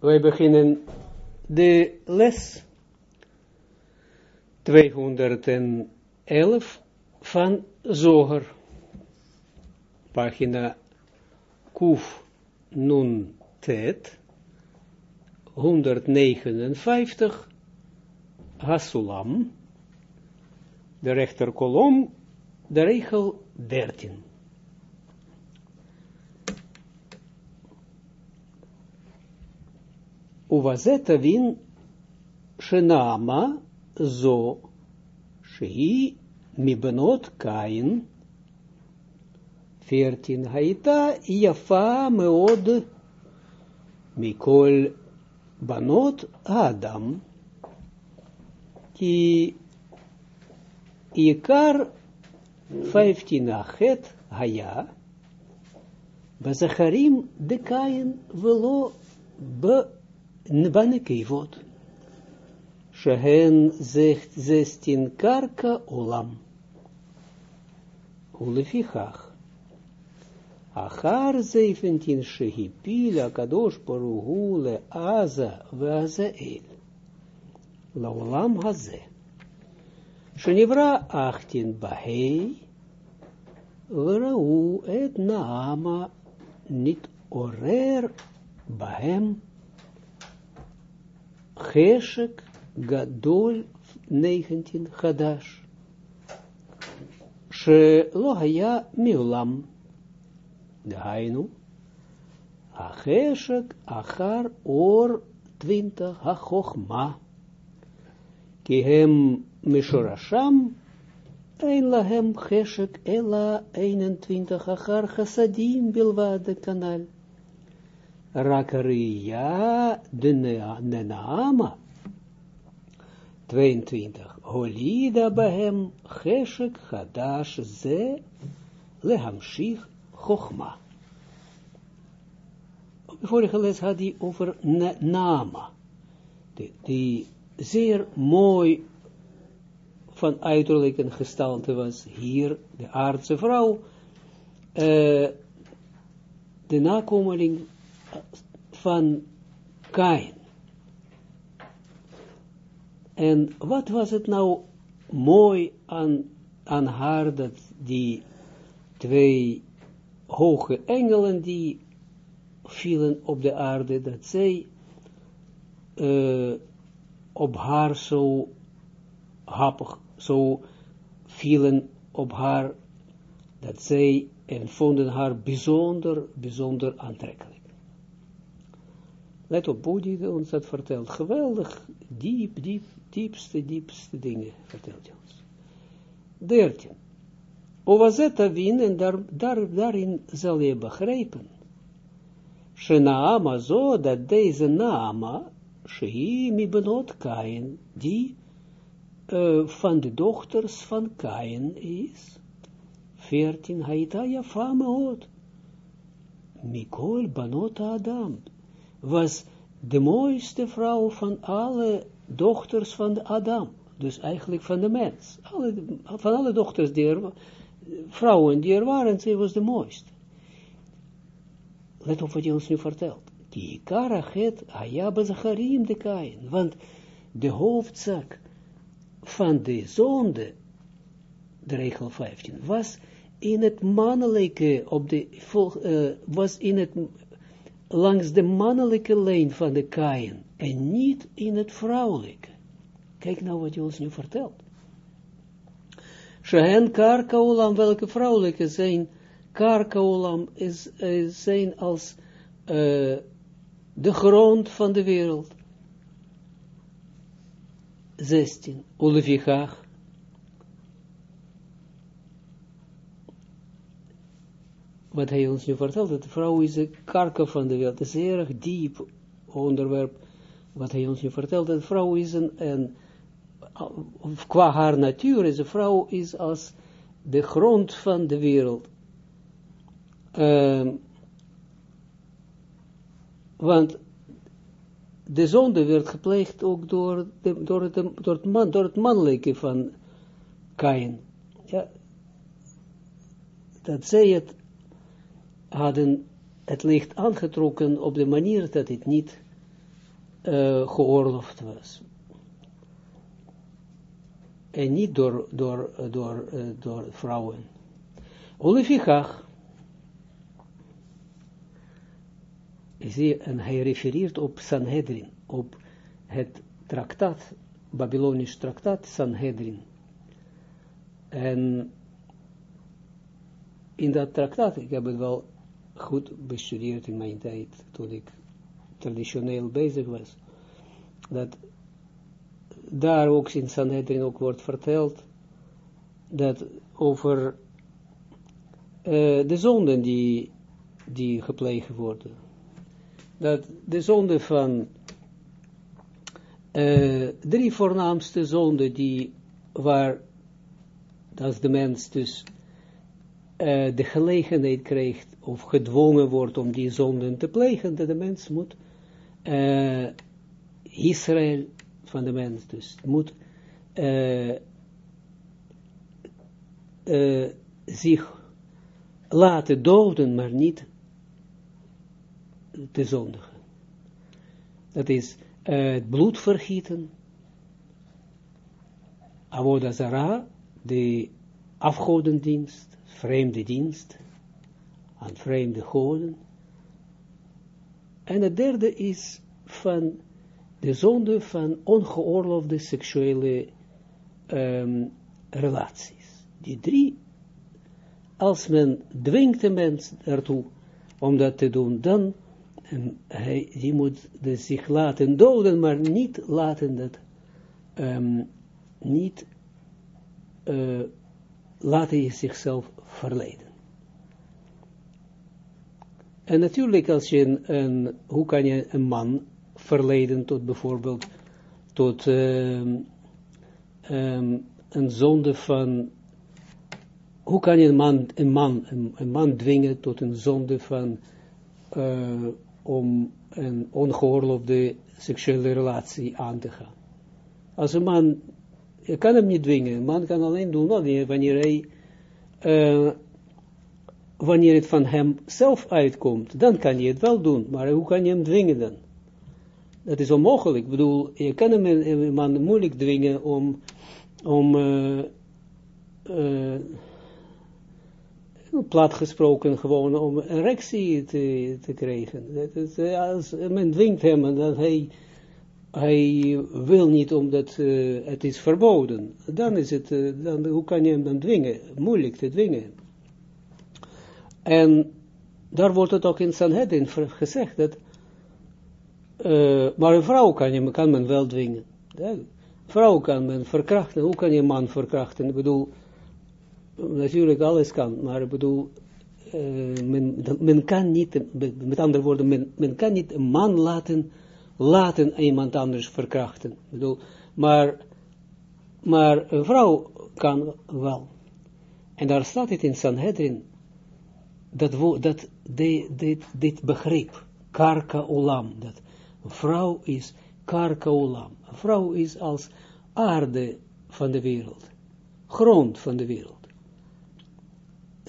Wij beginnen de les 211 van Zoger, pagina Kuf Nun Tet, 159, Hasulam, de rechterkolom, de regel 13. ובזה תבין שנעמה זו שהיא מבנות קין, פרטין הייתה יפה מאוד מכל בנות האדם, כי עיקר פייפטין החטא היה בזכרים דקין ולא ב... banekevot. Shehen zegt zestien karka olam. Ulefichach. Achar zeventien shehipila kadosh paruhule aza vazael. Laolam haze. Shenivra achtin bahei. Верау ednaama niet orer bahem. Geshek Gadol 19 Hadash. שלא היה מעולם, דהיינו, החשק אחר אור טווינטה החוכמה, כי הם משורשם, אין להם חשק אלא 21 אחר חסדים בלבד כנ"ל. Rakariya de Nenama. 22. Holida behem cheshek hadash ze lehamshich chochma. Vorige les had hij over nenama Die, zeer mooi van uiterlijke gestalte was. Hier de aardse vrouw. Eh, de nakomeling van Kain. En wat was het nou mooi aan, aan haar, dat die twee hoge engelen die vielen op de aarde, dat zij uh, op haar zo happig, zo vielen op haar, dat zij en vonden haar bijzonder, bijzonder aantrekkelijk. Let op, Bodhi ons dat vertelt. Geweldig, diep, diep, diepste, diepste dingen vertelt hij ons. 13. Ovazeta win, en daar, daar, daarin zal je begrijpen. Shenaama zo, dat deze naama, Shehi mi benot Kain, die uh, van de dochters van Kain is. 14. Haita yafa meot. Mikol banot Adam was de mooiste vrouw van alle dochters van de Adam. Dus eigenlijk van de mens. Alle, van alle dochters die er, vrouwen die er waren, zij was de mooiste. Let op wat hij ons nu vertelt. Die karachet ayaba zacharim de kain. Want de hoofdzak van de zonde, de regel 15, was in het mannelijke, op de, uh, was in het langs de mannelijke lijn van de Kain en niet in het vrouwelijke. Kijk nou wat je ons nu vertelt. Shehen karkaolam, welke vrouwelijke zijn, karkaolam is, is, zijn als uh, de grond van de wereld. 16. Ulevichach. Wat hij ons nu vertelt, dat de vrouw is de karker van de wereld. Is een diep onderwerp, wat hij ons nu vertelt. Dat de vrouw is een, een qua haar natuur is de vrouw is als de grond van de wereld. Um, want de zonde werd gepleegd ook door, de, door, het, door, het man, door het mannelijke van Kain. Ja, dat zij het hadden het licht aangetrokken op de manier dat het niet uh, geoorloofd was. En niet door, door, door, uh, door vrouwen. Olefikach. En hij refereert op Sanhedrin, op het traktaat, Babylonisch traktaat Sanhedrin. En in dat traktaat, ik heb het wel goed bestudeerd in mijn tijd, toen ik traditioneel bezig was, dat daar ook in Sanhedrin ook wordt verteld, dat over uh, de zonden die, die gepleegd worden. Dat de zonde van uh, drie voornaamste zonden die waar als de mens dus uh, de gelegenheid krijgt of gedwongen wordt om die zonden te plegen, dat de mens moet uh, Israël van de mens dus moet uh, zich laten doden, maar niet te zondigen. Dat is het bloed vergieten, avoda zara, de afgodendienst, vreemde dienst, aan vreemde goden. En het derde is van de zonde van ongeoorloofde seksuele um, relaties. Die drie, als men dwingt de mens ertoe om dat te doen, dan um, hij, die moet dus zich laten doden, maar niet laten dat, um, niet uh, laten je zichzelf verleiden. En natuurlijk als je een, hoe kan je een man verleiden tot bijvoorbeeld, tot um, um, een zonde van, hoe kan je een man, een man, een, man dwingen tot een zonde van, uh, om een ongeoorloofde seksuele relatie aan te gaan. Als een man je kan hem niet dwingen. Een man kan alleen doen wanneer, hij, uh, wanneer het van hem zelf uitkomt, dan kan je het wel doen. Maar hoe kan je hem dwingen dan? Dat is onmogelijk. Ik bedoel, je kan hem een, man moeilijk dwingen om, om uh, plat gesproken gewoon om erectie te, te krijgen. Dat is, als men dwingt hem en dat hij hij wil niet omdat uh, het is verboden, dan is het, uh, dan, hoe kan je hem dan dwingen? Moeilijk te dwingen. En daar wordt het ook in Sanhedrin gezegd dat, uh, maar een vrouw kan, je, kan men wel dwingen. Ja, vrouw kan men verkrachten, hoe kan je een man verkrachten? Ik bedoel, natuurlijk alles kan, maar ik bedoel, men, men kan niet, met andere woorden, men, men kan niet een man laten laten iemand anders verkrachten. Bedoel, maar, maar een vrouw kan wel. En daar staat het in Sanhedrin, dat, dat dit, dit begrip, karka olam, dat vrouw is karka olam. Een vrouw is als aarde van de wereld, grond van de wereld.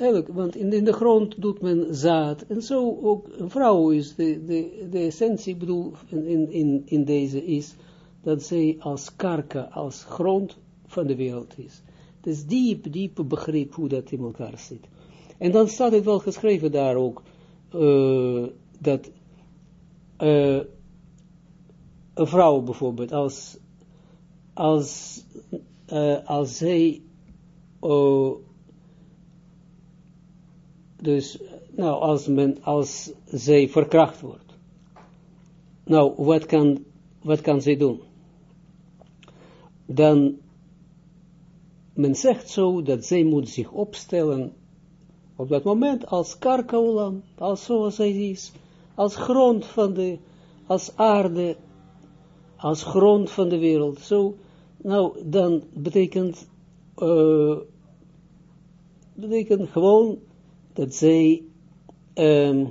Eigenlijk, want in, in, de grond doet men zaad. En zo ook een vrouw is, de, de, de essentie, bedoel, in, in, in deze is, dat zij als karka, als grond van de wereld is. Het is diep, diep begrip hoe dat in elkaar zit. En dan staat het wel geschreven daar ook, uh, dat uh, een vrouw bijvoorbeeld, als, als, uh, als zij dus, nou, als, men, als zij verkracht wordt. Nou, wat kan, wat kan zij doen? Dan, men zegt zo dat zij moet zich opstellen op dat moment als karkaulam, als zoals zij is, als grond van de, als aarde, als grond van de wereld. Zo, nou, dan betekent, uh, betekent gewoon dat zij um,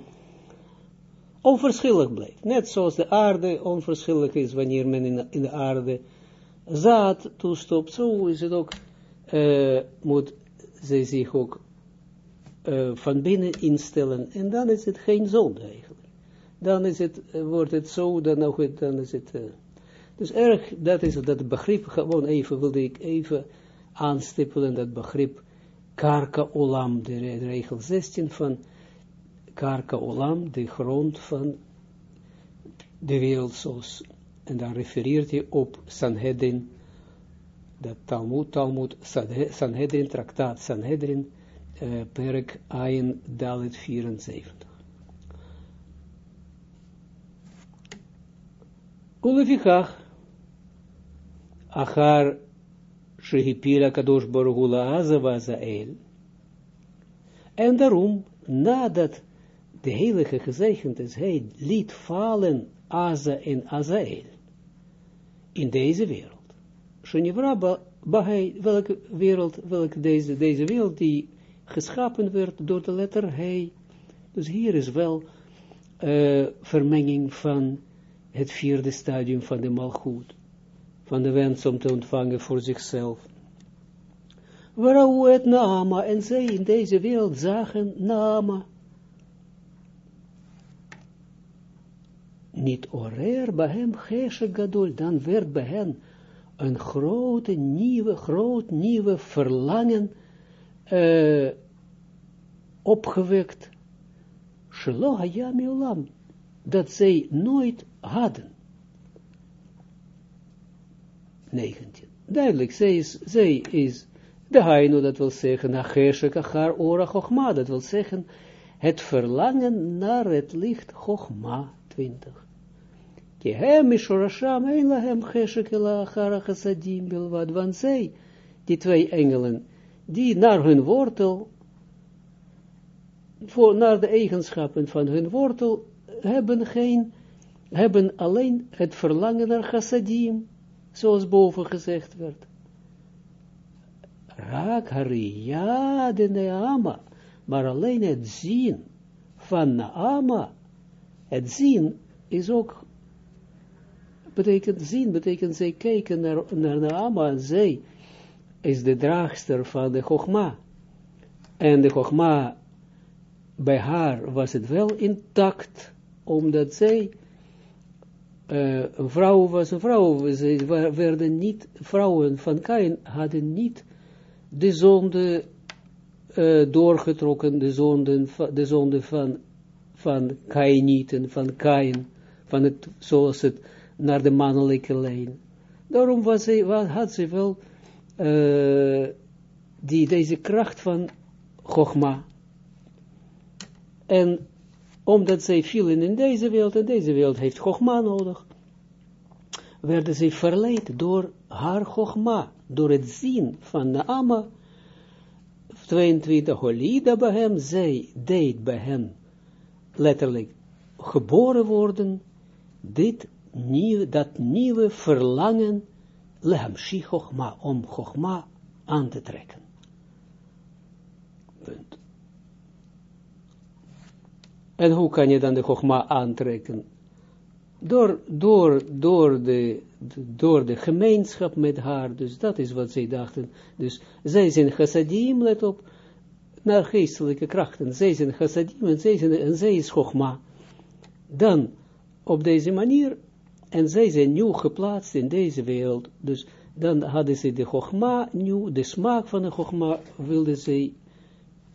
onverschillig blijft. Net zoals de aarde onverschillig is wanneer men in, de aarde zaad toestopt, zo is het ook, uh, moet zij zich ook uh, van binnen instellen. En dan is het geen zonde eigenlijk. dan is het, wordt het zo, dan, nog, dan is het, dus erg, dat is dat begrip, gewoon even, wilde ik even aanstippelen, dat begrip, karka olam, de regel 16 van karka olam, de grond van de wereld zoals, en dan refereert hij op Sanhedrin, dat Talmud, Talmud, Sanhedrin, traktaat Sanhedrin, uh, perk Ayin Dalit 74. Ulefikach, Achar Shehipira Kadosh Baruch Azael. En daarom, nadat de heilige gezegend is, hij liet vallen Aza en Azael in deze wereld. Shenivra Bahai, welke wereld, welke deze, deze wereld die geschapen werd door de letter He. Dus hier is wel uh, vermenging van het vierde stadium van de malgoed, van de wens om te ontvangen voor zichzelf. Waarou het Naama, en zij in deze wereld zagen Naama. Niet orer bij hem geshe gadol, dan werd bij hen een grote nieuwe, groot nieuwe verlangen uh, opgewekt. Shelo hayam dat zij nooit hadden. 19. Duidelijk, zij is, zij is de haino, dat wil zeggen, acheshek achar ora chogma, dat wil zeggen, het verlangen naar het licht chogma, 20. Ki hem is shorasham, een lahem cheshek ela achar chassadim want zij, die twee engelen, die naar hun wortel, voor, naar de eigenschappen van hun wortel, hebben geen hebben alleen het verlangen naar chassadim, zoals boven gezegd werd. Raak haria de Naama, maar alleen het zien van Naama, het zien is ook, betekent zien, betekent zij kijken naar, naar Naama en zij is de draagster van de Chogma. En de Chogma, bij haar was het wel intact, omdat zij uh, een vrouw was een vrouw, ze werden niet, vrouwen van Kain hadden niet de zonde uh, doorgetrokken, de zonde, de zonde van, van Kainieten, van Kain, van het, zoals het naar de mannelijke lijn. Daarom was had ze wel uh, die, deze kracht van Chogma. En omdat zij vielen in deze wereld, en deze wereld heeft Chogma nodig, werden zij verleid door haar Chogma, door het zien van Naama, 22, Holida bij hem, zij deed bij hen, letterlijk, geboren worden, dit nieuwe, dat nieuwe verlangen, lehamshi Chogma, om Chogma aan te trekken. En hoe kan je dan de Chogma aantrekken? Door, door, door, de, door de gemeenschap met haar, dus dat is wat zij dachten. Dus zij zijn chassadim, let op, naar geestelijke krachten. Zij zijn chassadim en zij, zijn, en zij is Chogma. Dan, op deze manier, en zij zijn nieuw geplaatst in deze wereld, dus dan hadden ze de Chogma, nieuw, de smaak van de Chogma, wilden zij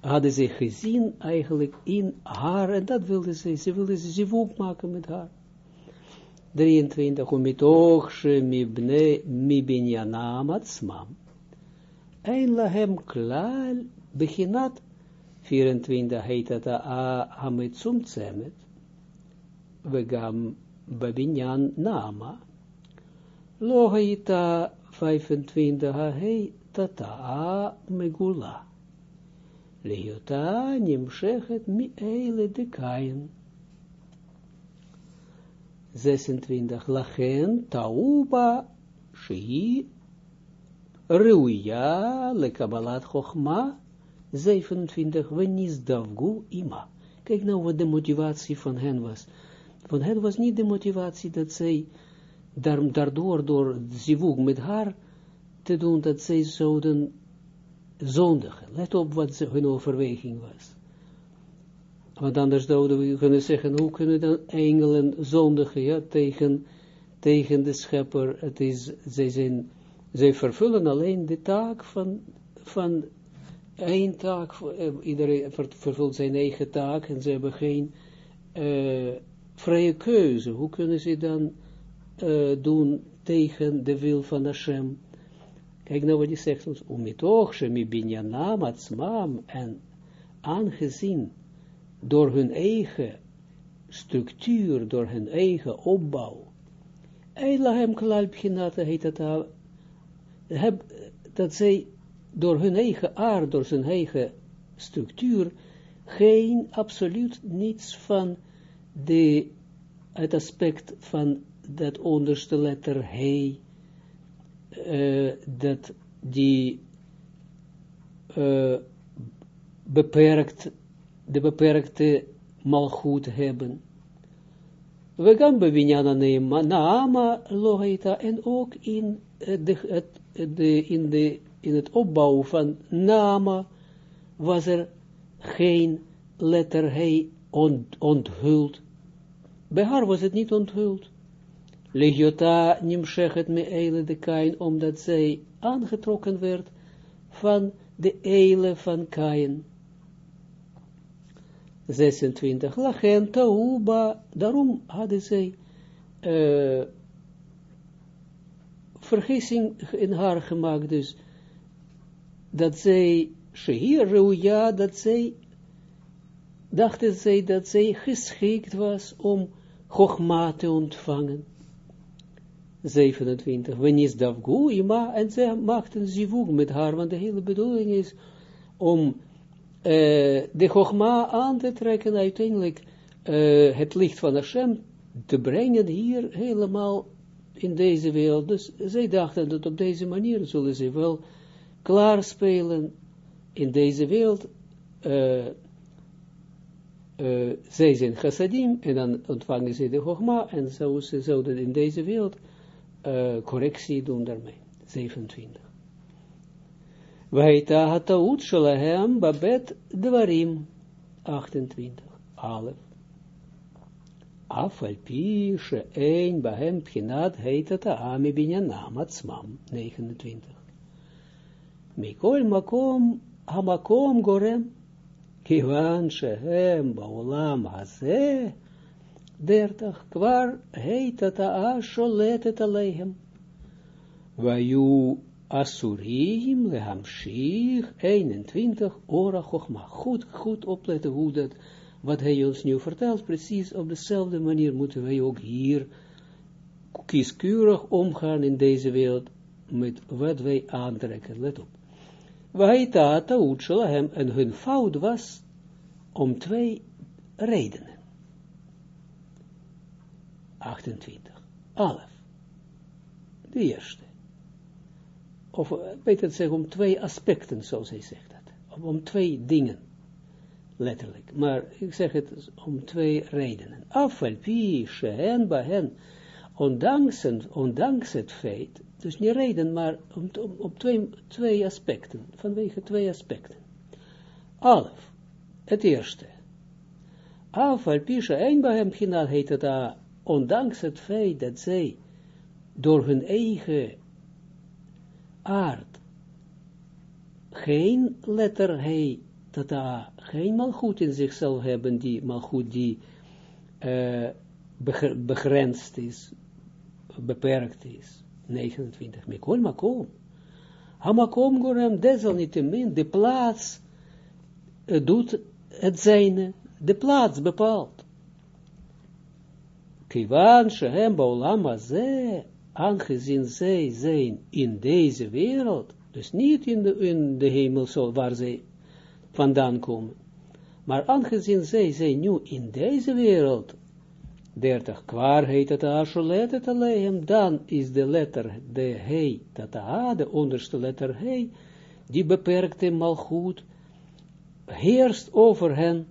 hadden ze gezien eigenlijk in haar, en dat wilden ze, ze wilden ze zivuk maken met haar. 23, umitoch mi binyanam atzmam. Ein lahem klal, beginat, 24 heet het a hametsum tzemet, vegam babinyan nama. Lohaita 25 hei tata megula. Mi eile de kain. 26. Lachen tauba shei ruya lekabalat chochma 27. Wenis davgu ima. Kijk nou wat de motivatie van hen was. Van hen was niet de motivatie dat zij daardoor, door zivug met haar te doen, dat zij zouden zondigen. Let op wat hun overweging was. Want anders zouden we kunnen zeggen, hoe kunnen dan engelen zondigen, ja, tegen, tegen de schepper. Het is, zij zijn, zij vervullen alleen de taak van, van één taak, eh, iedereen vervult zijn eigen taak en ze hebben geen uh, vrije keuze. Hoe kunnen ze dan uh, doen tegen de wil van Hashem? Kijk nou wat hij zegt ons, umitoch mi binyanam atzmam, en aangezien door hun eigen structuur, door hun eigen opbouw, Eilahem klal heet het al, dat zij door hun eigen aard, door zijn eigen structuur, geen absoluut niets van de, het aspect van dat onderste letter he, uh, dat die uh, beperkt, de beperkte malgoed hebben. We gaan bevinyan naama logaita en ook in de, het, de, in de in het opbouwen van nama was er geen letter hij ont, onthuld. Bij haar was het niet onthuld. Legiota nimshechet me eile de kain, omdat zij aangetrokken werd van de eile van kain. 26. Lachen tauba, daarom hadden zij uh, vergissing in haar gemaakt, dus dat zij, Shehir ja, dat zij, dachten zij dat zij geschikt was om Chogma te ontvangen. 27. Wenis davgu ima, en zij maakten zivug met haar, want de hele bedoeling is om uh, de Chogma aan te trekken, uiteindelijk uh, het licht van Hashem te brengen hier helemaal in deze wereld. Dus zij dachten dat op deze manier zullen ze wel klaarspelen in deze wereld, uh, zij zijn chassadim, en dan ontvangen ze de chogma, en zo, ze zouden in deze wereld uh, correctie doen daarmee. 27. Waita hataut shalahem babet dwarim. 28. Alef. Af al bahem pchinat heet ami binyanam atzmam. 29. Mikol makom hamakom gorem, kivan shehem baolam haze, dertig kwar heet het a sholetet alehem. Vayu asurim lehamshich 21 ora chokma. Goed, goed opletten hoe dat, wat hij ons nu vertelt, precies op dezelfde manier moeten wij ook hier kieskeurig omgaan in deze wereld met wat wij aantrekken. Let op. Waita taut hem en hun fout was om twee redenen. 28. Alef. De eerste. Of beter zeggen om twee aspecten, zoals hij zegt dat. Om twee dingen. Letterlijk. Maar ik zeg het om twee redenen. Afvalpi, shehen, bahen. Ondanks, ondanks het feit dus niet reden, maar om, op twee, twee aspecten, vanwege twee aspecten. Alef, het eerste. Af, al pisha, een bij hem ginaal heet het ondanks het feit dat zij door hun eigen aard geen letter he, dat daar geen malgoed in zichzelf hebben, die malgoed die uh, begrensd is, beperkt is. 29, Mikol Makom. Hamakom Gorem, desalniettemin, de plaats uh, doet het zijne, de plaats bepaalt. Kivan Shehem Baulam Azeh, aangezien zij zijn in deze wereld, dus niet in de, in de hemel waar zij vandaan komen, maar aangezien zij zijn nu in deze wereld, 30, kwaar heet het asholet het alleen, dan is de letter, de he, dat de onderste letter he, die beperkte malgoed, heerst over hen.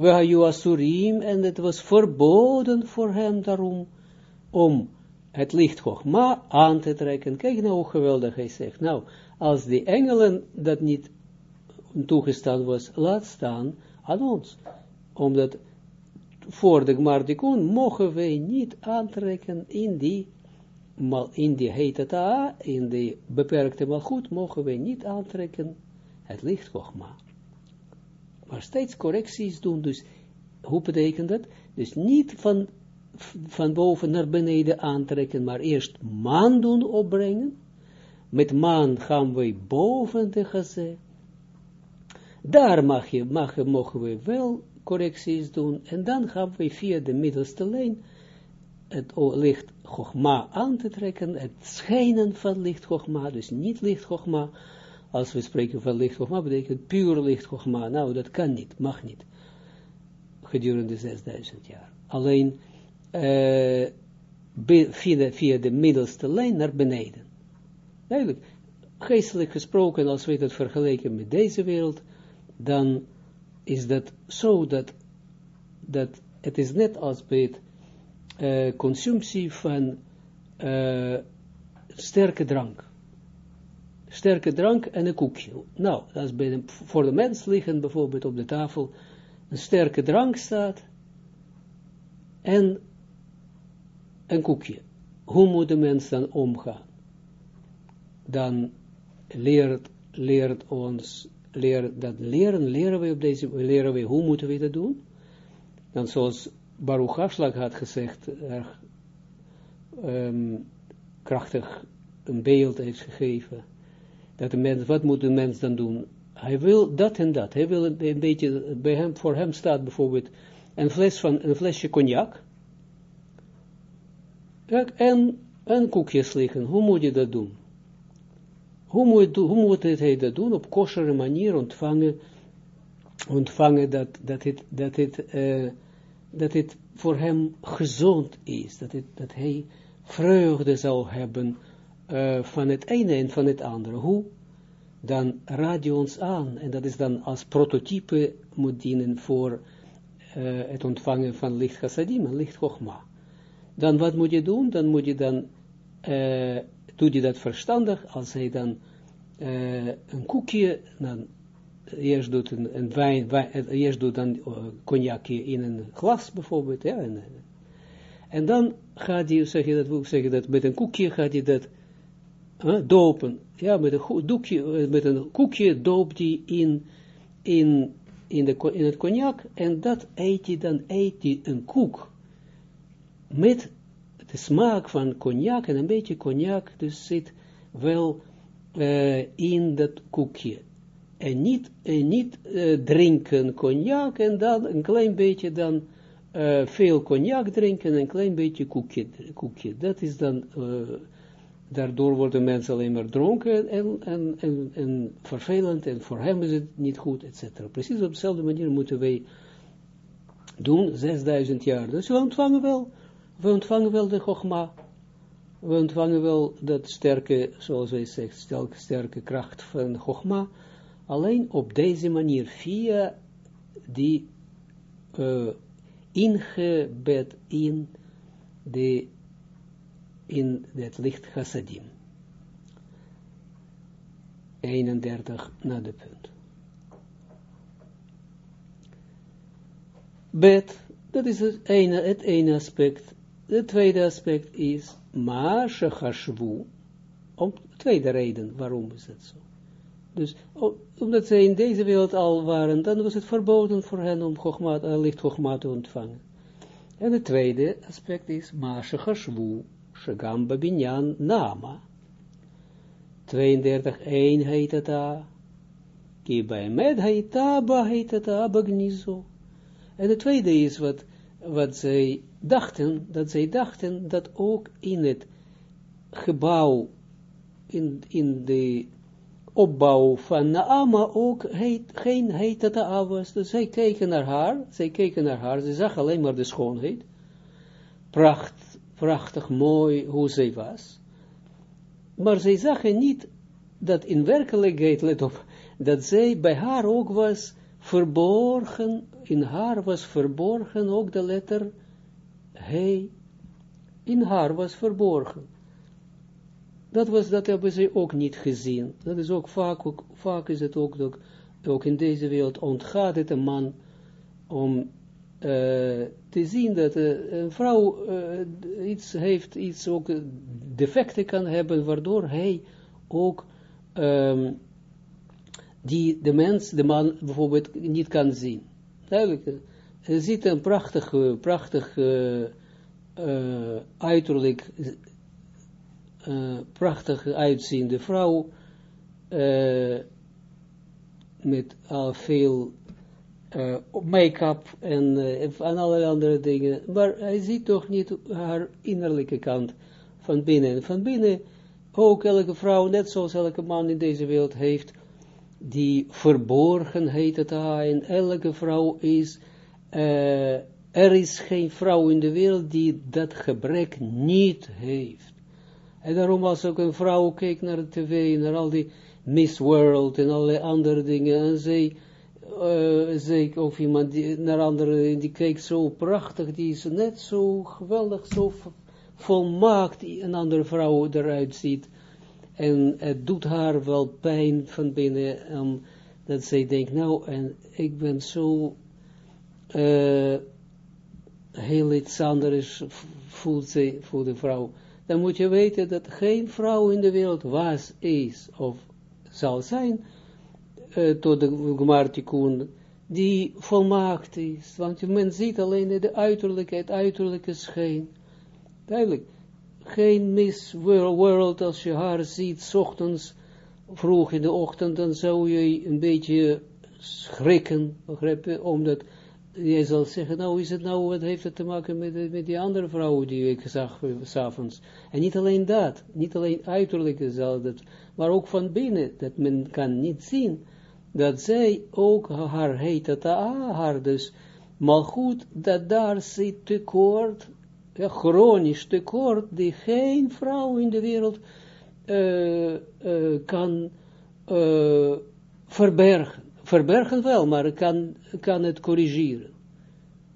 We asurim, en het was verboden voor hem daarom, om het licht Chogma aan te trekken. Kijk nou hoe geweldig hij zegt. Nou, als die engelen dat niet toegestaan was, laat staan aan ons. Omdat voor de Gmardikun mogen wij niet aantrekken in die, in die heetata, in die beperkte malgoed, mogen wij niet aantrekken het licht Chogma. Maar steeds correcties doen, dus hoe betekent dat? Dus niet van, van boven naar beneden aantrekken, maar eerst maan doen opbrengen. Met maan gaan we boven de gazé. Daar mag je, mag, mogen we wel correcties doen, en dan gaan we via de middelste lijn het licht Chogma aan te trekken, het schijnen van licht Chogma, dus niet licht Chogma, als we spreken van licht betekent puur licht nou dat kan niet, mag niet, gedurende 6000 jaar. Alleen uh, via, de, via de middelste lijn naar beneden. Duidelijk, geestelijk gesproken, als we het vergelijken met deze wereld, dan is dat zo dat, dat het is net als bij het uh, consumptie van uh, sterke drank. Sterke drank en een koekje. Nou, als bij de, voor de mens liggen bijvoorbeeld op de tafel een sterke drank staat en een koekje. Hoe moet de mens dan omgaan? Dan leert, leert ons leren, dat leren, leren we op deze, leren we, hoe moeten we dat doen? Dan zoals Baruch Afslag had gezegd, erg um, krachtig een beeld heeft gegeven, dat de mens, wat moet de mens dan doen? Hij wil dat en dat, hij wil een, beetje, bij hem, voor hem staat bijvoorbeeld een, fles van, een flesje cognac, en een koekjes liggen, hoe moet je dat doen? Hoe moet, hoe moet hij dat doen? Op kosheren manier ontvangen, ontvangen dat, dat, het, dat, het, uh, dat het voor hem gezond is. Dat, dat hij vreugde zal hebben uh, van het ene en van het andere. Hoe? Dan raad je ons aan. En dat is dan als prototype moet dienen voor uh, het ontvangen van licht chassadim en licht chogma. Dan wat moet je doen? Dan moet je dan doet hij dat verstandig, als hij dan uh, een koekje, dan eerst doet een, een wijn, eerst doet dan uh, cognacje in een glas bijvoorbeeld, ja, en, dan gaat hij, zeg je dat, zeg je dat, met een koekje gaat hij dat uh, dopen, ja, met een, doekje, met een koekje doopt hij in, in, in, in het cognac, en dat eet hij, dan eet een koek, met de smaak van cognac en een beetje cognac, dus zit wel uh, in dat koekje. En niet, en niet uh, drinken cognac en dan een klein beetje dan veel cognac drinken en een klein beetje koekje. koekje. Dat is dan, daardoor worden mensen alleen maar dronken en, en, en, en vervelend en voor hem is het niet goed, etc. Precies op dezelfde manier moeten wij doen, 6000 jaar. Dus we ontvangen wel we ontvangen wel de Chogma, we ontvangen wel dat sterke, zoals wij zeggen, sterke, kracht van Chogma, alleen op deze manier, via die uh, ingebed in de in het licht chassadim. 31 na de punt. Bet, dat is het ene, het ene aspect de tweede aspect is, maar shechashvu, om tweede reden, waarom is het zo? Dus, omdat zij in deze wereld al waren, dan was het verboden voor hen om uh, licht te ontvangen. En het tweede aspect is, shechashvu, shegam babinyan nama. 32, 1 heet het a, ki bij med heet heet het a, bagnizo. En het tweede is wat, wat zij dachten, dat zij dachten dat ook in het gebouw, in, in de opbouw van Naama ook heet, geen heetata was. Dus zij keken naar haar, zij keken naar haar, ze zag alleen maar de schoonheid. Pracht, prachtig mooi hoe zij was. Maar zij zagen niet dat in werkelijkheid, let op, dat zij bij haar ook was verborgen, in haar was verborgen ook de letter hij in haar was verborgen. Dat, was, dat hebben ze ook niet gezien. Dat is ook vaak, vaak is het ook, ook ook in deze wereld ontgaat het een man om uh, te zien dat uh, een vrouw uh, iets heeft, iets ook defecten kan hebben, waardoor hij ook um, die de mens, de man bijvoorbeeld niet kan zien. Duidelijk, er ziet een prachtig, prachtig uiterlijk, prachtig uitziende vrouw, met al veel uh, make-up en, uh, en allerlei andere dingen, maar hij ziet toch niet haar innerlijke kant van binnen. Van binnen ook elke vrouw, net zoals elke man in deze wereld heeft, die verborgenheid het en elke vrouw is, uh, er is geen vrouw in de wereld die dat gebrek niet heeft. En daarom als ook een vrouw kijkt naar de tv, naar al die Miss World en allerlei andere dingen. En zij, uh, zij of iemand die, naar andere, die kijkt zo prachtig, die is net zo geweldig, zo volmaakt een andere vrouw eruit ziet. En het doet haar wel pijn van binnen, um, dat zij denkt, nou, en ik ben zo uh, heel iets anders, voelt zij voor de vrouw. Dan moet je weten dat geen vrouw in de wereld was, is, of zal zijn, uh, tot de die volmaakt is. Want men ziet alleen de uiterlijke, het uiterlijke schijn. Duidelijk. Geen Miss World, als je haar ziet, ochtends, vroeg in de ochtend, dan zou je een beetje schrikken, begrijp je, omdat je zal zeggen, nou is het nou, wat heeft het te maken met, met die andere vrouwen die ik zag s'avonds. En niet alleen dat, niet alleen uiterlijk zal dat, maar ook van binnen, dat men kan niet zien, dat zij ook haar heet haar dus, maar goed, dat daar zit tekort, ja, chronisch tekort, die geen vrouw in de wereld uh, uh, kan uh, verbergen. Verbergen wel, maar kan, kan het corrigeren.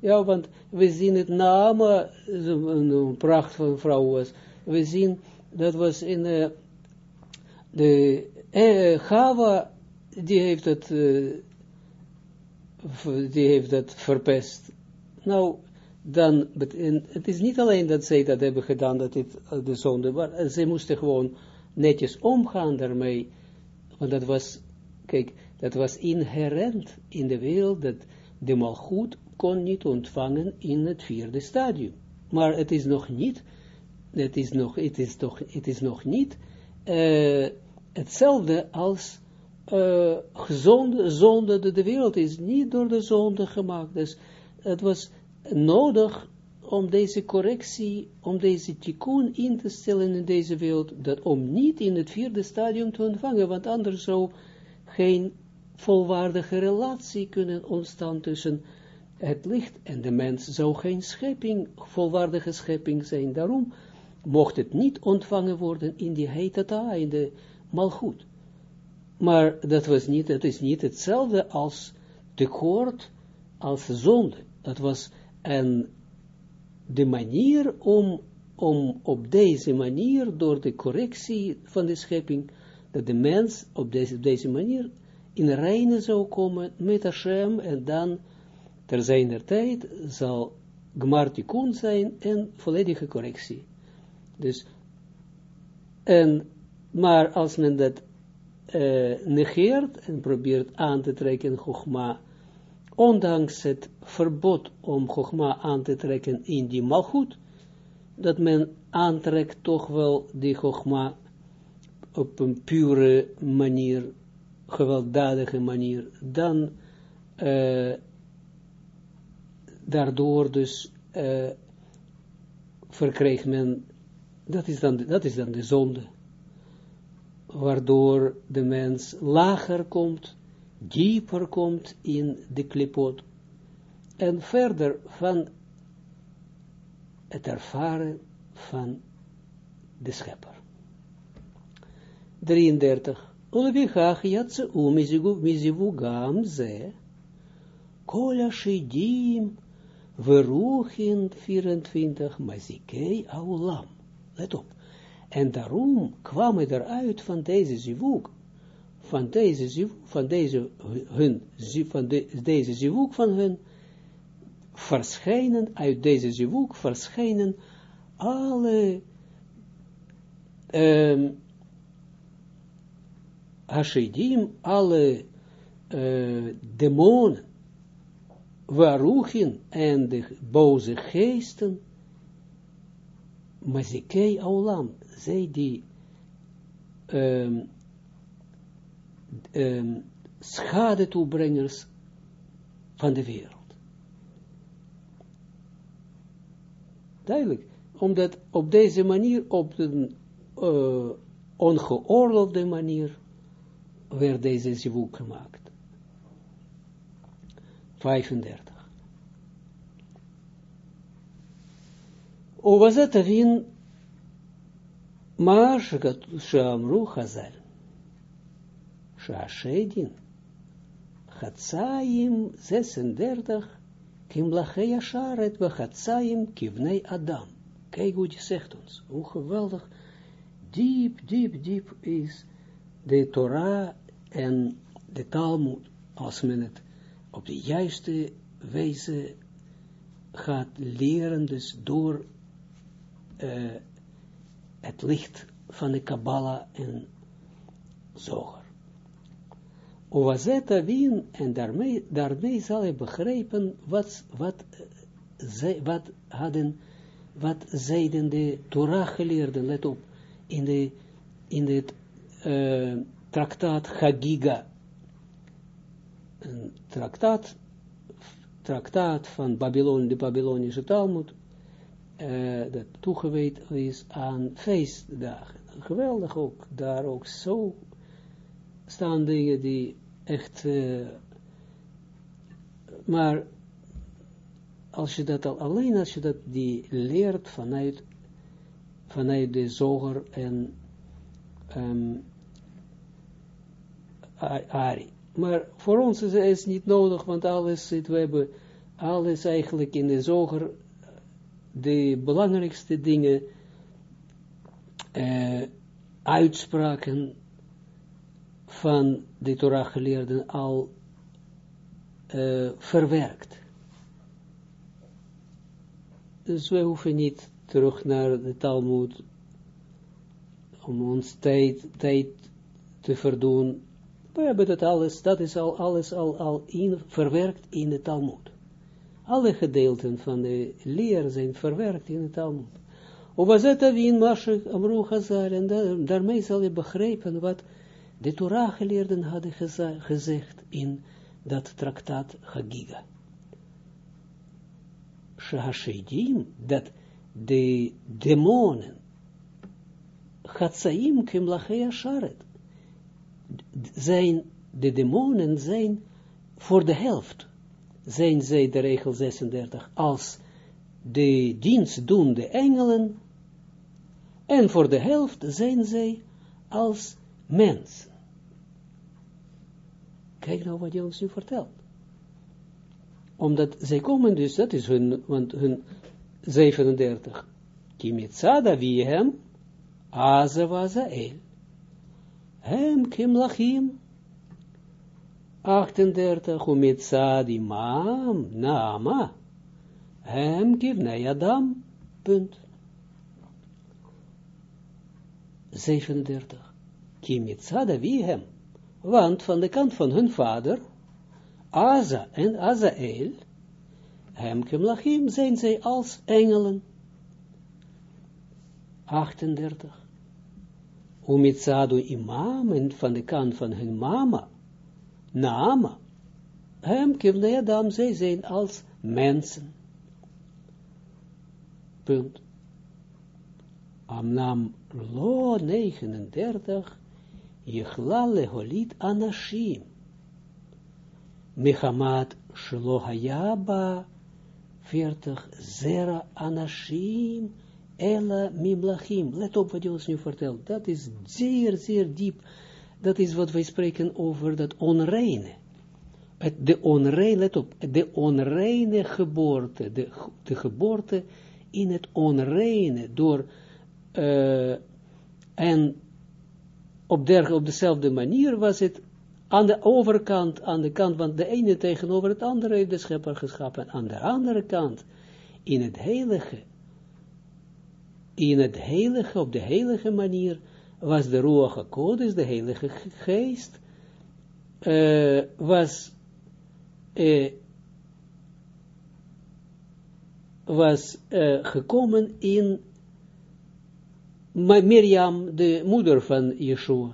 Ja, want we zien het name, een, pracht van vrouw was, we zien, dat was in de eh, die heeft het, uh, die heeft het verpest. Nou, dan, het is niet alleen dat zij dat hebben gedaan, dat dit uh, de zonde was, ze moesten gewoon netjes omgaan daarmee, want dat was, kijk, dat was inherent in de wereld, dat de malgoed kon niet ontvangen in het vierde stadium. Maar het is nog niet, het is nog, het is toch, het is nog niet, hetzelfde als uh, gezonde zonde, de, de wereld is niet door de zonde gemaakt. Dus het was nodig om deze correctie, om deze tikkun in te stellen in deze wereld, dat om niet in het vierde stadium te ontvangen, want anders zou geen volwaardige relatie kunnen ontstaan tussen het licht en de mens, zou geen schepping, volwaardige schepping zijn. Daarom mocht het niet ontvangen worden in die heitata, in de malgoed. Maar dat was niet, het is niet hetzelfde als tekort, als zonde. Dat was een, de manier om, om op deze manier, door de correctie van de schepping, dat de mens op deze, op deze manier in reine zou komen met Hashem en dan ter zijner tijd zal Gmartikun zijn en volledige correctie. Dus, en maar als men dat uh, negeert en probeert aan te trekken Chogma, ondanks het verbod om Chogma aan te trekken in die malgoed, dat men aantrekt toch wel die Chogma op een pure manier, gewelddadige manier, dan uh, daardoor dus uh, verkrijgt men, dat is, dan, dat is dan de zonde waardoor de mens lager komt, dieper komt in de klipot, en verder van het ervaren van de schepper. 33. Ulvichach yatse umizivugam ze, kola shidim, veruchin 24, mazikei aulam. Let op. En daarom kwam het eruit van deze zivuk, van deze, van deze, hun, van de, deze zivuk van hun, verschijnen, uit deze zivuk verschijnen alle um, alle uh, demonen, waaruchin en de boze geesten, mazikei aulam, zij die um, um, schade toebrengers van de wereld. Duidelijk, omdat op deze manier, op een uh, ongeoorloofde manier, werd deze zivuk gemaakt. 35. Uwazet erin maar sheamru chazal. Shashedin. Chatsaim 36 Kimlachei Asharet Bachatsaim Kivnei Adam. Kijk hoe die zegt ons. Hoe geweldig diep, diep, diep is de Torah en de Talmud, als men het op de juiste wijze gaat leren, dus door uh, het licht van de Kabbalah en Zoger. Ovazeta wien, en daarmee, daarmee zal je begrijpen wat, wat, zij, wat hadden, wat zeiden de Torah geleerden, let op, in de, in het uh, traktaat Chagiga, een traktaat, traktaat van Babylon, de Babylonische Talmud, uh, dat toegewijd is aan feestdagen. Geweldig ook, daar ook zo staan dingen die echt, uh, maar als je dat al, alleen als je dat die leert vanuit, vanuit de zoger en um, Ari. Maar voor ons is het niet nodig, want alles zit, we hebben alles eigenlijk in de zoger, de belangrijkste dingen, uh, uitspraken van de Torah geleerden al uh, verwerkt. Dus we hoeven niet terug naar de Talmud om ons tijd, tijd te verdoen we hebben dat alles, dat is al alles al, al in, verwerkt in de Talmud. Alle gedeelten van de leer zijn verwerkt in de Talmud. Obazeta wien Mashach Amru Hazar, en daarmee zal je begrijpen wat de Torah geleerden hadden gezegd in dat traktaat Hagiga. Shahashidim, dat de demonen, Chatsaim Kimlachea Sharet, zijn, de demonen zijn voor de helft, zijn zij de regel 36, als de dienstdoende engelen, en voor de helft zijn zij als mensen. Kijk nou wat hij ons nu vertelt. Omdat zij komen dus, dat is hun, want hun 37, Kimitzada wie hem. Hem kimlachim. 38, umitzad imam, nama. Hem kivnei adam. Punt. 37. Kimitzada wie hem. Want van de kant van hun vader, Aza en Azael, hem kimlachim zijn zij als engelen. 38 umitzadu imam, en van de kant van hun mama, Naama, hem kivnei Adam, zij zijn als mensen. Punt. Amnam lo 39, Jechlal leholit anashim. Mechamat shlo hayaba, 40, Zera anashim, Ella Mimlachim. Let op wat je ons nu vertelt. Dat is zeer, zeer diep. Dat is wat wij spreken over dat onreine. Het, de onreine, let op, de onreine geboorte. De, geboorte in het onreine. Door, uh, en op, der, op dezelfde manier was het aan de overkant, aan de kant, want de ene tegenover het andere heeft de schepper geschapen, aan de andere kant, in het heilige, in het heilige, op de heilige manier, was de Ruach HaKodes, de heilige geest, uh, was, uh, was uh, gekomen in Mirjam, de moeder van Yeshua.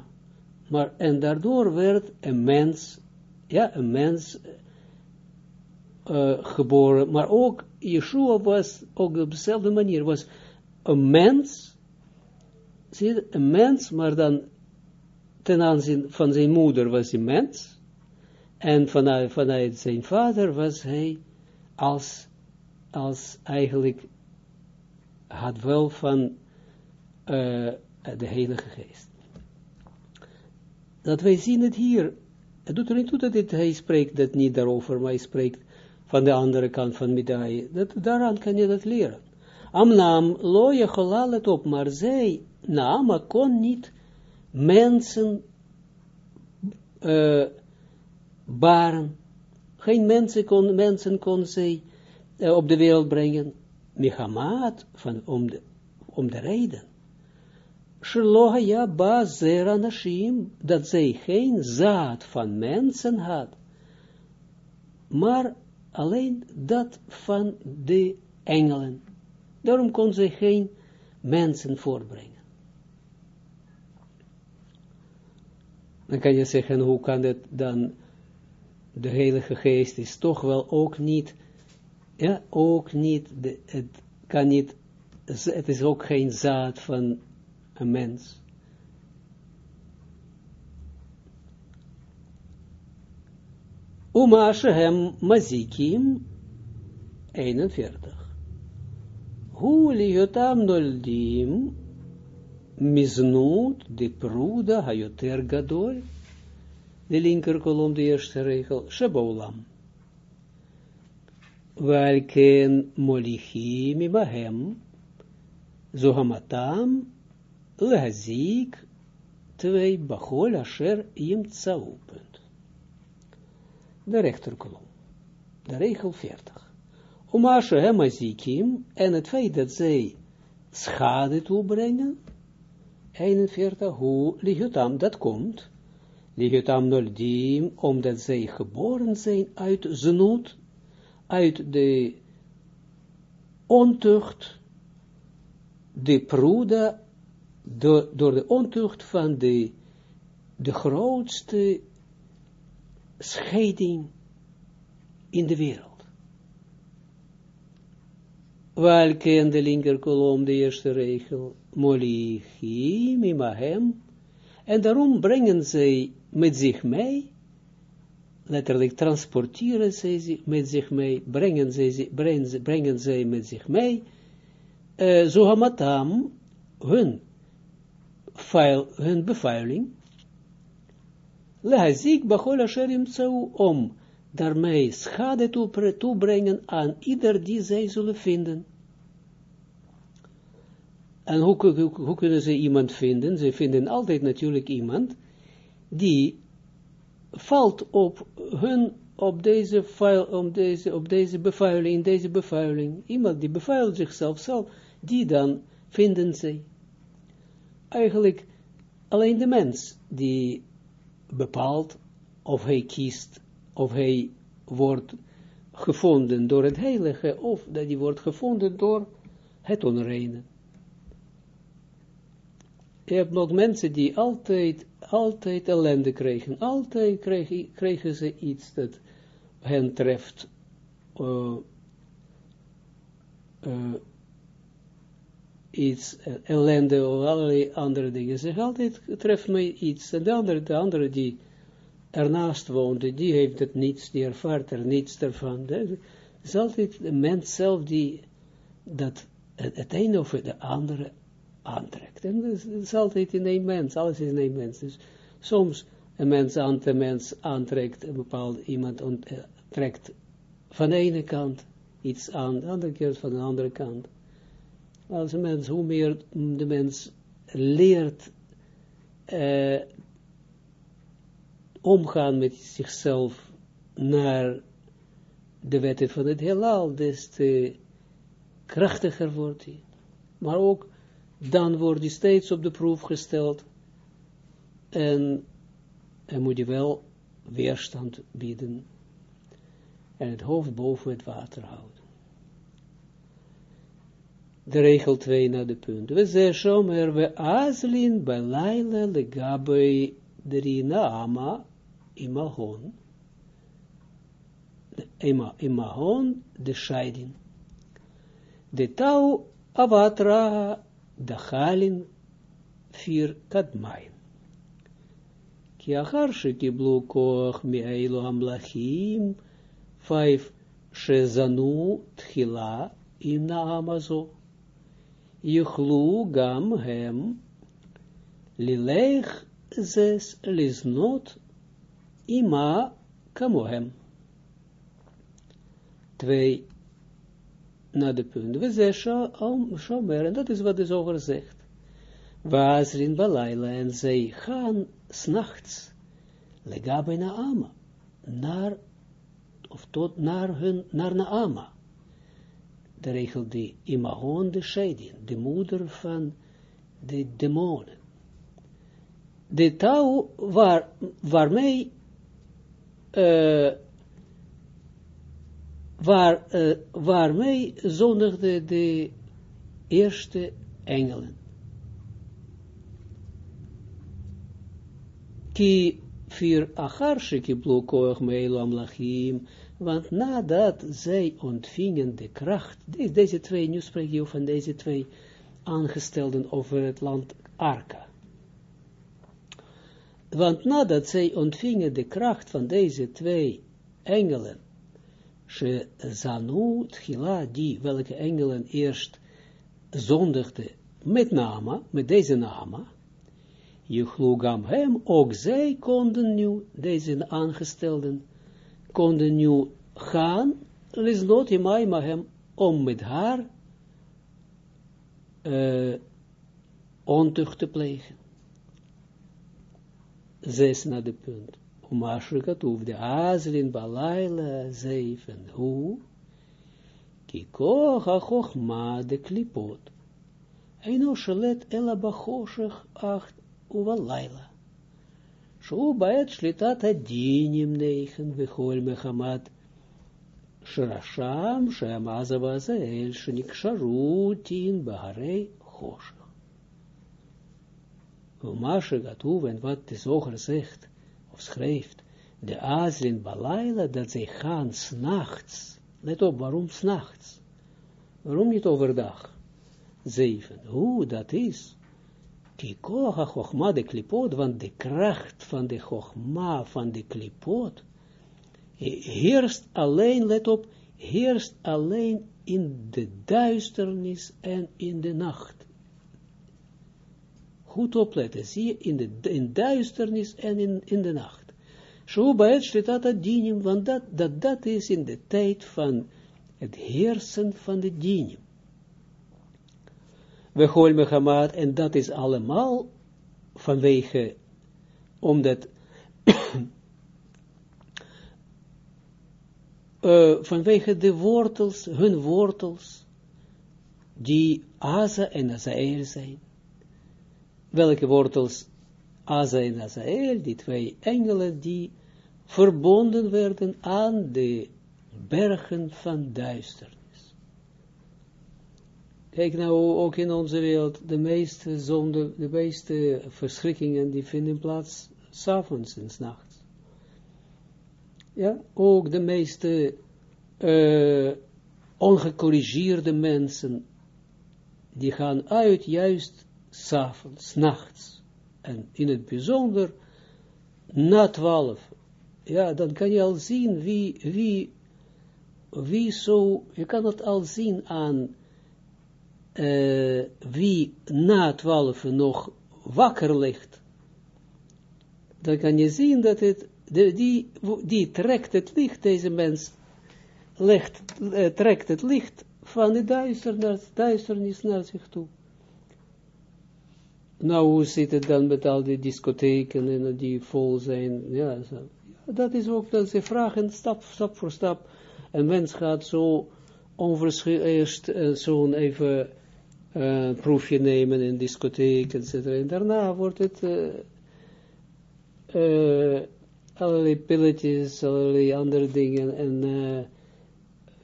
Maar, en daardoor werd een mens, ja, een mens geboren, maar ook Yeshua was, ook op dezelfde manier, was een mens, zie je, een mens, maar dan ten aanzien van zijn moeder was hij mens, en vanuit, vanuit zijn vader was hij als, als eigenlijk, had wel van uh, de Heilige Geest. Dat wij zien het hier, het doet er niet toe dat hij spreekt dat niet daarover, maar hij spreekt van de andere kant van Midai, dat, daaraan kan je dat leren. Amnam, lo je op, maar zij, Naama kon niet mensen uh, baren. Geen mensen kon, mensen kon zij uh, op de wereld brengen. Mechamaat, van, om, de, om de reden. Shelo ja ba zera nashim, dat zij geen zaad van mensen had, maar alleen dat van de engelen. Daarom kon zij geen mensen voorbrengen. Dan kan je zeggen, hoe kan het dan, de Heilige Geest is toch wel ook niet, ja, ook niet, het kan niet, het is ook geen zaad van een mens. Uma Mazikim 41. Hu liyotam noldim miznut de pruda hayoter gadol. De linker kolom, de eerste regel, Shebaulam. Welken molichim imahem, zohamatam lehazik twee bachol asher im punt. De rechterkolom. De regel 40. Oma shehem azikim, en het feit dat zij schade toebrengen, 41, hoe lihutam dat komt, lihutam noldim, omdat zij geboren zijn uit zenoot, uit de ontucht, de pruda door, de ontucht van de, de grootste scheiding in de wereld. Welke in de linker kolom de eerste regel, molichim imahem, en daarom brengen zij met zich mee, letterlijk transporteren zij met zich mee, brengen zij, brengen, brengen zij met zich mee, uh, zohamatam, hun vuil, hun bevuiling, lehazik bachol asherim zou om daarmee schade toebrengen aan ieder die zij zullen vinden. En hoe, hoe, kunnen ze iemand vinden? Ze vinden altijd natuurlijk iemand die valt op hun, op deze, vuil, op deze, op deze bevuiling, in deze bevuiling. Iemand die bevuilt zichzelf zelf, die dan vinden ze eigenlijk alleen de mens die bepaalt of hij kiest, of hij wordt gevonden door het heilige, of dat hij wordt gevonden door het onreine. Je hebt nog mensen die altijd, altijd ellende kregen, altijd kregen, ze iets dat hen treft, uh, uh, iets, uh, ellende of allerlei andere dingen. Zeg altijd, treft mij iets. En de andere, de andere die ernaast woonde, die heeft het niets, die ervaart er niets ervan. Het is altijd de mens zelf die dat het, een of het andere aantrekt. En het is, altijd in één mens, alles is in één mens. Dus soms een mens aan de mens aantrekt, een bepaald iemand trekt van de ene kant iets aan, de andere keer van de andere kant als een mens, hoe meer de mens leert uh, omgaan met zichzelf naar de wetten van het heelal, des te krachtiger wordt hij. Maar ook dan wordt hij steeds op de proef gesteld en dan moet je wel weerstand bieden en het hoofd boven het water houden. De regel 2 naar de punt. We zeggen we azlin belaila legabe drina ama imahon. Ima, imahon de scheiding. De tau avatra dachalin vier kadmain. Ki achar shekiblu koch mi'eilu amlachim, vijf shezanu tchila in naamazo. Yuchlu gam hem, lilech zes liznot ima kamohem. Twee naar de punt. We zeggen, shomer, en dat is wat de zoger zegt. Wazrin balaila, en zij gaan s'nachts, legabe Naama, naar, of tot naar hun, naar Naama. De regel die Imahon de Shedin, de moeder van de demonen. De touw waar, waarmee uh, waar, uh, waarmee zondigde de eerste engelen. Ki vier achar shekiblu koach meilam lachim, want nadat zij ontvingen de kracht, deze twee, nu van deze twee aangestelden over het land Arka. Want nadat zij ontvingen de kracht van deze twee engelen, she zanu tchila, die welke engelen eerst zondigde met nama, met deze nama, Juchlugam hem, ook zij konden nu, deze aangestelden, konden nu gaan, lisnot imaima hem, om met haar uh, ontucht te plegen. Zes naar de punt. Umashrikatuv de azrin balaila zeven hu, kikoch ha de klipot. Eino shalet ela bachoshech acht ובלילה. שהוא בעת שליטת הדינים נייכן וכל מחמת שרשם שהמזה והזאל שנקשרו תין בהרי חושך. ומה שכתוב en wat de zoger zegt, of schrijft, de azrin balaila, dat zij gaan s'nachts. Let op, waarom s'nachts? Waarom niet overdag? Zeven. Hoe dat is? Kiko ha de klipot, want de kracht van de chogma van de klipot heerst alleen, let op, heerst alleen in de duisternis en in de nacht. Goed opletten, zie je, in de in duisternis en in, in de nacht. Shubaet shlitat dinim, want dat, dat, dat is in de tijd van het heersen van de dinim we gooien mechamat, en dat is allemaal vanwege, omdat, uh, vanwege de wortels, hun wortels, die Aza en Azael zijn. Welke wortels Aza en Azael, die twee engelen, die verbonden werden aan de bergen van duister. Kijk nou, ook in onze wereld, de meeste zonde, de meeste verschrikkingen, die vinden plaats s'avonds en s'nachts. Ja, ook de meeste uh, ongecorrigeerde mensen, die gaan uit juist s'avonds, nachts. En in het bijzonder na twaalf. Ja, dan kan je al zien wie, wie, wie zo, je kan het al zien aan uh, wie na twaalf nog wakker ligt, dan kan je zien dat het, de, die, die trekt het licht, deze mens legt, uh, trekt het licht van de duisternis, duisternis naar zich toe. Nou, hoe zit het dan met al die discotheken en die vol zijn? Ja, dat is ook, dat ze vragen stap, stap voor stap. En mens gaat zo onverschillig, eerst uh, zo'n even uh, proefje nemen in discotheek, etc. En daarna wordt het uh, allerlei pilletjes, allerlei andere dingen en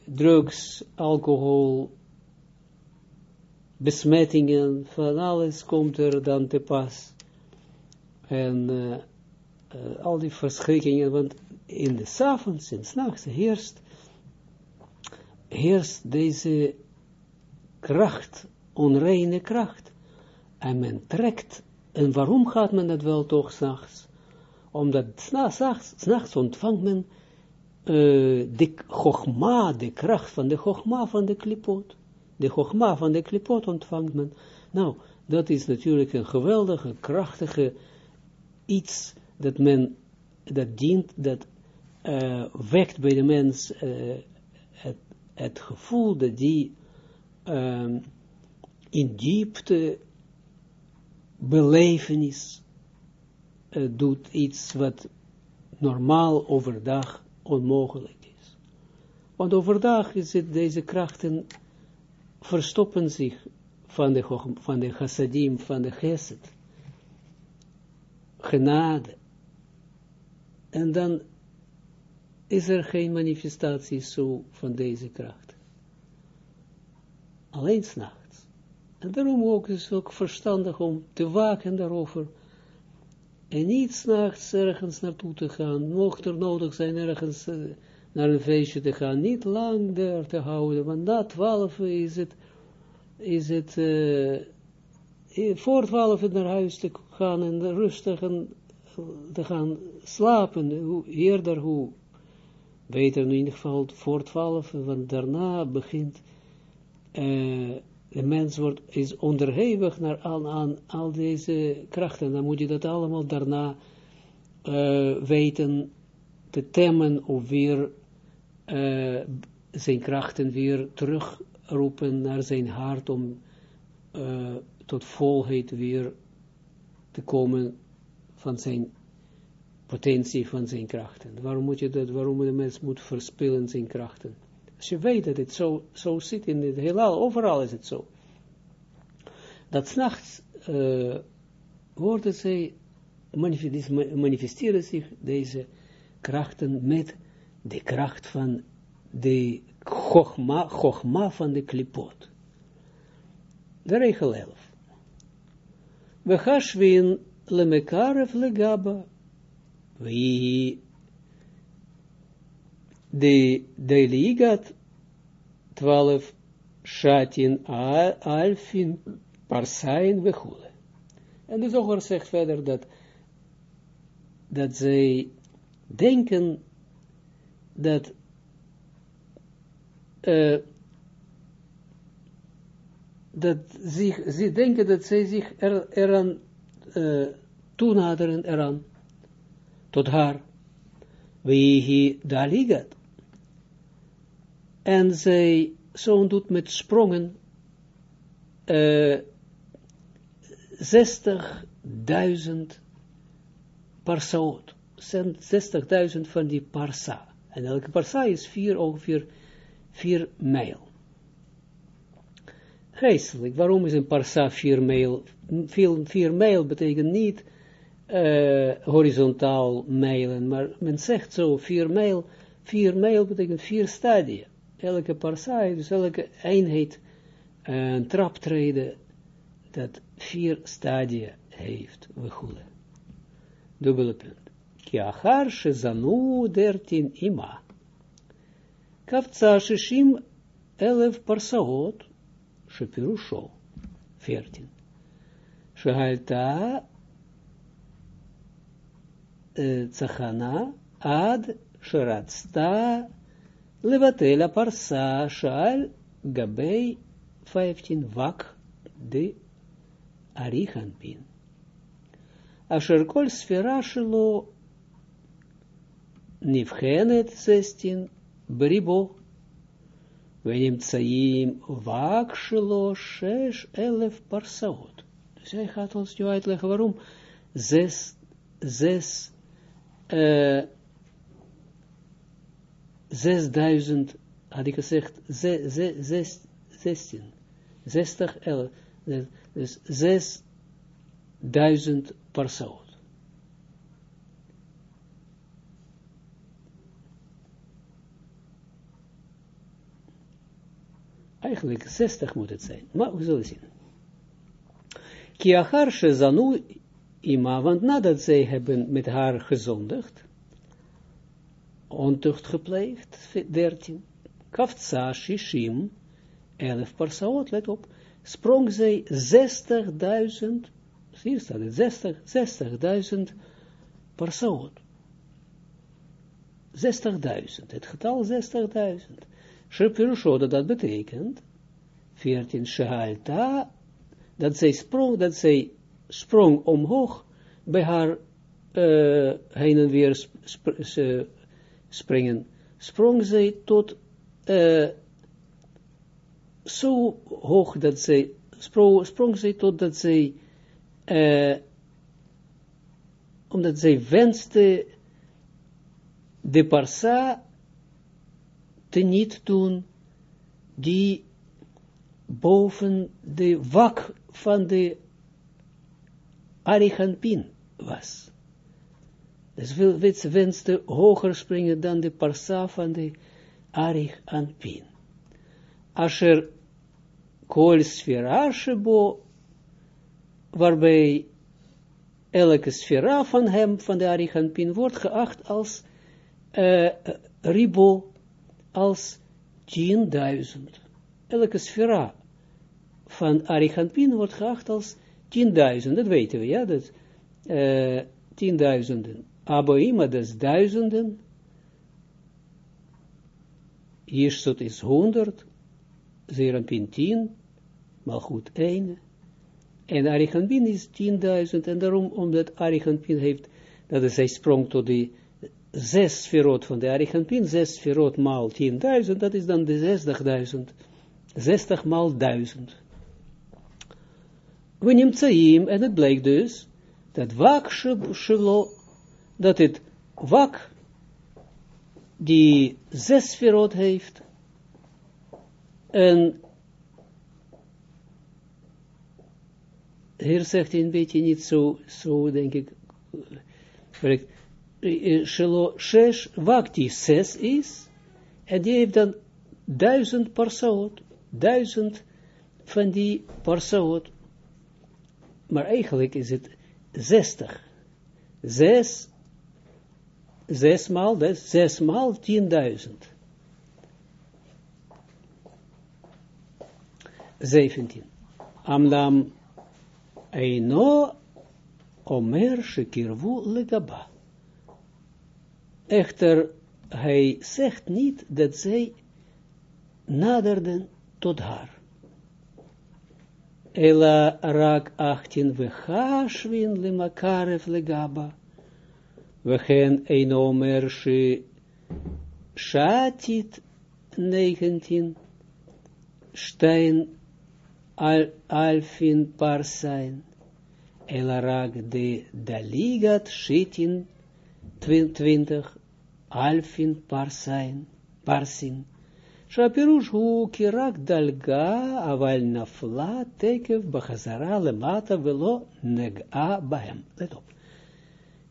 drugs, alcohol, besmettingen, van alles komt er dan te pas. En uh, al die verschrikkingen, want in de avonds en s'nachts heerst, heerst deze kracht, onreine kracht. En men trekt, en waarom gaat men dat wel toch s'nachts? Omdat s'nachts ontvangt men uh, de chogma, de kracht van de chogma van de klipot de chogma van de klipot ontvangt men. Nou, dat is natuurlijk een geweldige, krachtige iets dat men, dat dient, dat uh, wekt bij de mens uh, het, het, gevoel dat die um, in diepte belevenis uh, doet iets wat normaal overdag onmogelijk is. Want overdag is het deze krachten verstoppen zich van de, van de chassadim, van de geset, genade. En dan is er geen manifestatie zo van deze kracht. Alleen s'nachts. En daarom ook is het ook verstandig om te waken daarover. En niet s'nachts ergens naartoe te gaan. Mocht er nodig zijn ergens... Uh, naar een feestje te gaan, niet lang daar te houden, want na twaalf is het, is het, uh, voor twaalf naar huis te gaan en rustig en, te gaan slapen, hoe eerder, hoe beter in ieder geval voor twaalf, want daarna begint, uh, de mens wordt, is onderhevig naar al, aan al deze krachten, dan moet je dat allemaal daarna weten te temmen of weer uh, zijn krachten weer terugroepen naar zijn hart om uh, tot volheid weer te komen van zijn potentie, van zijn krachten. Waarom moet je dat, waarom de mens moet verspillen zijn krachten? Als je weet dat het zo, zo zit in het heelal, overal is het zo. Dat s'nachts uh, worden zij, manifesteren zich deze krachten met de kracht van de chogma, chogma van de klipot. De regel 11. We hashwin lemekarev legaba. We de de ligat 12 shatin alfin parsain wechule. En de zoger zegt verder dat dat zij denken dat uh, dat zich, ze denken dat zij zich er, eraan uh, toenaderen eraan, tot haar, wie daar ligat. En zij zo doet met sprongen uh, 60.000 parsaot, 60.000 van die parsa. En elke parsa is vier, ongeveer vier mijl. Geestelijk, waarom is een parsa vier mijl? Vier, vier mijl betekent niet uh, horizontaal mijlen, maar men zegt zo, vier mijl, vier mijl betekent vier stadia. Elke parsa, dus elke eenheid, een traptreden, dat vier stadia heeft, we. Dubbele punt. Kiachar shezanu dertin ima. Kafza shishim elef parsaot, shepirusho, veertien. Shehalta tzachana ad sheratsta levatela parsa shal gabei 15 wak de arichanpin. Asher kol shelo Nivchenet 16, Bribo, Venim Tsaim, Vakshelo, Shesh, Elef, Parsaot. Dus hij gaat ons nu uitleggen waarom zes, zes, uh, zesduizend, had ik gezegd, zes, zes, zes, zestien, zestig, elf, dus zesduizend persoon. Eigenlijk 60 moet het zijn, maar we zullen zien. Kiachar Shezanu Ima, want nadat zij hebben met haar gezondigd, ontucht gepleegd, 13, Kaftsa Shishim, 11 parsaot, let op, sprong zij 60.000, hier staat het, 60.000 60 parsaot. 60.000, het getal 60.000. Shepirusho, dat dat betekent, 14, Shehalta, dat zij sprong, dat zij sprong omhoog bij haar uh, heen en weer sp sp springen, sprong zij tot uh, zo hoog dat zij, sprong, sprong zij tot dat zij, uh, omdat zij wenste de parsa te niet doen die boven de wak van de Arihanpin was. Dus wits wenste hoger springen dan de parsa van de Arihanpin. Asher kol sfera shebo, waarbij elke sfera van hem, van de Arihanpin, wordt geacht als uh, ribo als 10.000. Elke sfera van Arichampin wordt geacht als 10.000, dat weten we, ja, dat uh, tienduizenden. Aboima, dat is duizenden. Jirsut is 100, Zerampin 10, maar goed 1. En Arichampin is 10.000, en daarom, omdat Arichampin heeft, dat is, hij sprong tot die zes sferot van de Arichampin, zes sferot maal 10.000, dat is dan de 60.000. 60 maal 1000. We nemen Tzaim, en het blijkt dus, dat wak shelo, dat het wak, die zes sferot heeft, en hier zegt hij een beetje niet zo, zo denk ik, correct, Shelo Shesh Vakti zes is, en die heeft dan duizend duizend van die parsaot. Maar eigenlijk is het zestig. Zes, zes maal, dus zes maal tienduizend. Zeventien. Amdam Eino Omer Shekirvu Legaba. Echter, hij zegt niet dat zij naderden tot haar. Ela rak achtin vechashvin lemakarev legaba. Wechen een omer shatit 19 stein al, alfin parsain. Ela rak de daligat shitin 20 alfin parsin, parsin. Shapirush hu kirak dalga aval nafla tekev bachazara lemata velo nega bahem. Let op.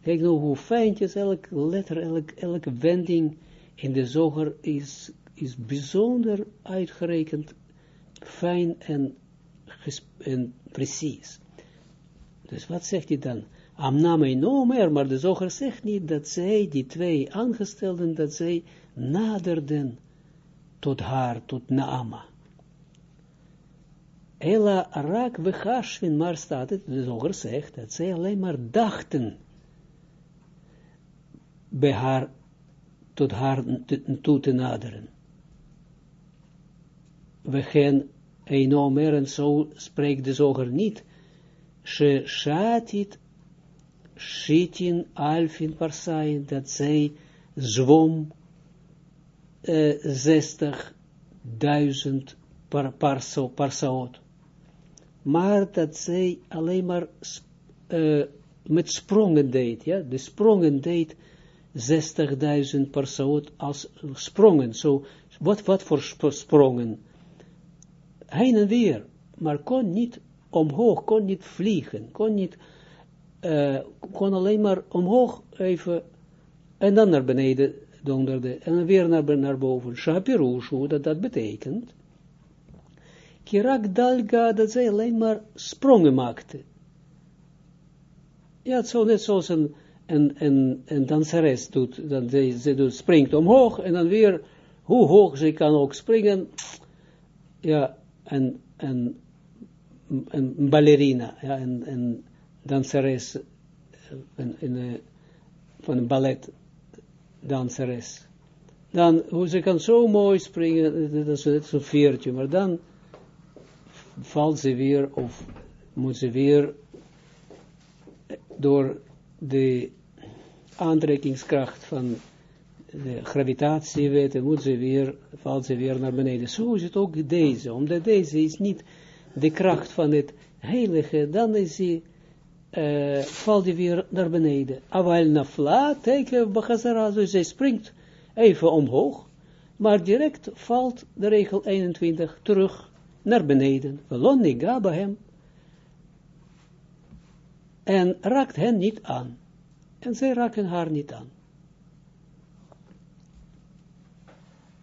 Kijk nou hoe fijntjes elke letter, elke, elke wending in de zoger is, is bijzonder uitgerekend, fijn en, en precies. Dus wat zegt hij dan? Amname no meer, maar de zoger zegt niet dat zij, die twee aangestelden, dat zij naderden tot haar, tot Naama. Ela rak vechashvin, maar staat het, de zoger zegt, dat zij alleen maar dachten bij haar, tot haar toe te naderen. We gaan een en zo spreekt de zoger niet, she shatit Shitin Alfin Parsain, dat zij zwom zestig duizend par, parso, parsaot. maar dat zij alleen maar met sprongen deed, ja, de sprongen deed 60.000 per als sprongen, zo, wat, wat voor sprongen? Heen en weer, maar kon niet omhoog, kon niet vliegen, kon niet, uh, kon alleen maar omhoog even, en dan naar beneden donderde, en weer naar, naar boven. Shapirushu, dat dat betekent, Kirak Dalga, dat zij alleen maar sprongen maakte. Ja, zo net zoals een, een, danseres doet, dan ze, ze doet, springt omhoog, en dan weer, hoe hoog ze kan ook springen, ja, en, en een ballerina, ja, een, een danseres, een, een, van een ballet danseres. Dan, hoe ze kan zo mooi springen, dat is net zo'n veertje, maar dan valt ze weer, of moet ze weer door de aantrekkingskracht van de gravitatiewet, moet ze weer, valt ze weer naar beneden. Zo is het ook deze, omdat deze is niet de kracht van het heilige, dan is hij, uh, valt hij weer naar beneden. Aval nafla, teken bagazara, dus hij springt even omhoog, maar direct valt de regel 21 terug naar beneden. Velon hem. En raakt hen niet aan. En zij raken haar niet aan.